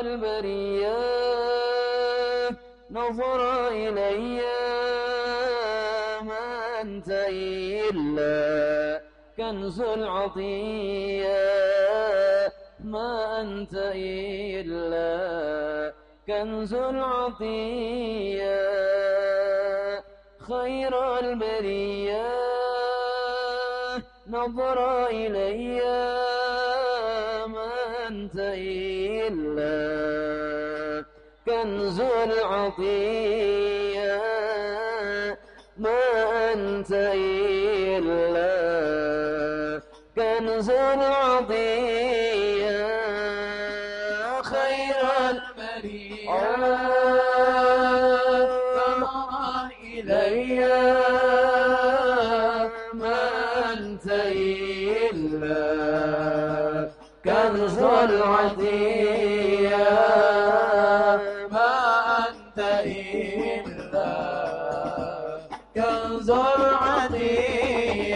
البرية نظر إلي ما أنت إلا كنز العطية. ما أنت إلا كنز العطية. خير البرية. نظر إلي أنت إلا كنز العطية ما أنت إلا كنز العطية خير البرية. نظر إلي ما أنت إلا كنز العطية. ما أنت إلا كنز العدية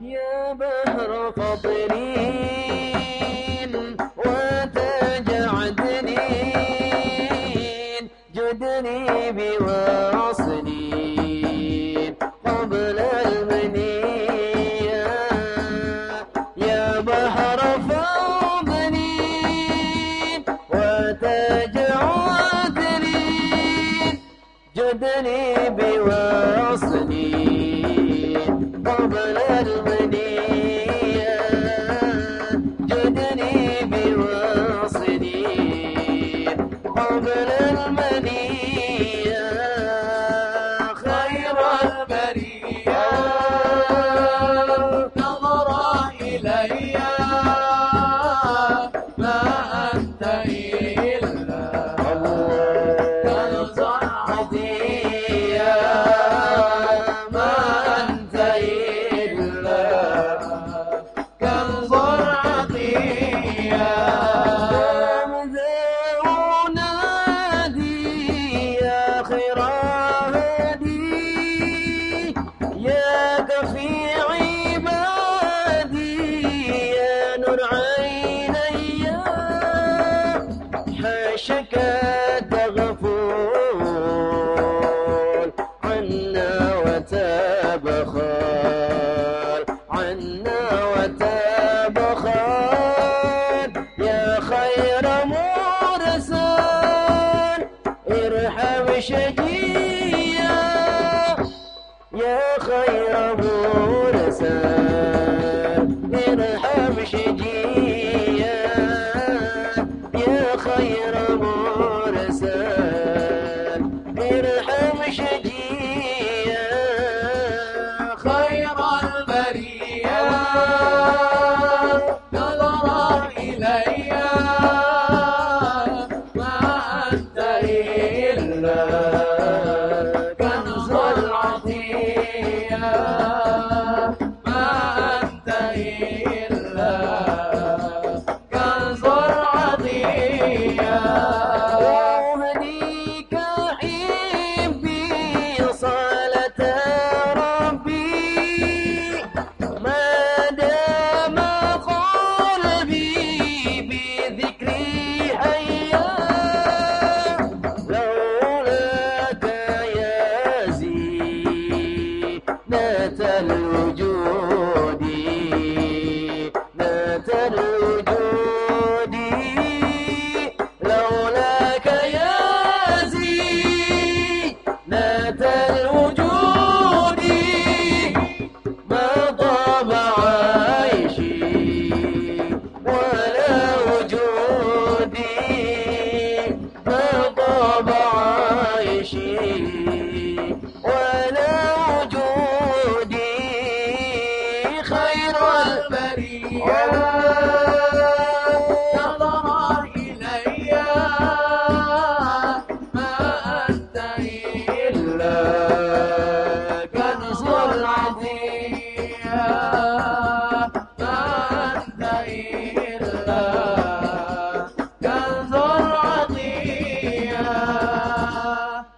يا بحر فضلي جدني بواصلي قبل المنية جدني بواصلي قبل المنية خير البرية نظر إلي. يا خير مرسل ارحم شجيا يا خير مرسل ارحم شجيا خير البرية نظر إلي ما أنت إلا